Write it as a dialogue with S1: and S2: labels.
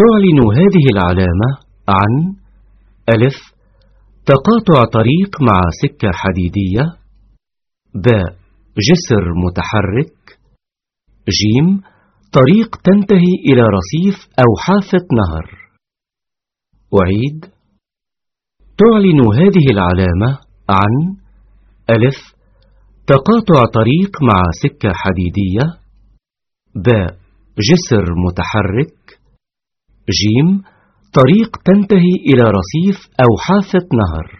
S1: تعلن هذه العلامة عن ألف تقاطع طريق مع سكة حديدية ب جسر متحرك جيم طريق تنتهي إلى رصيف أو حافة نهر. أعيد. تعلن هذه العلامة عن ألف تقاطع طريق مع سكة حديدية ب جسر متحرك جيم طريق تنتهي إلى رصيف أو حافة نهر.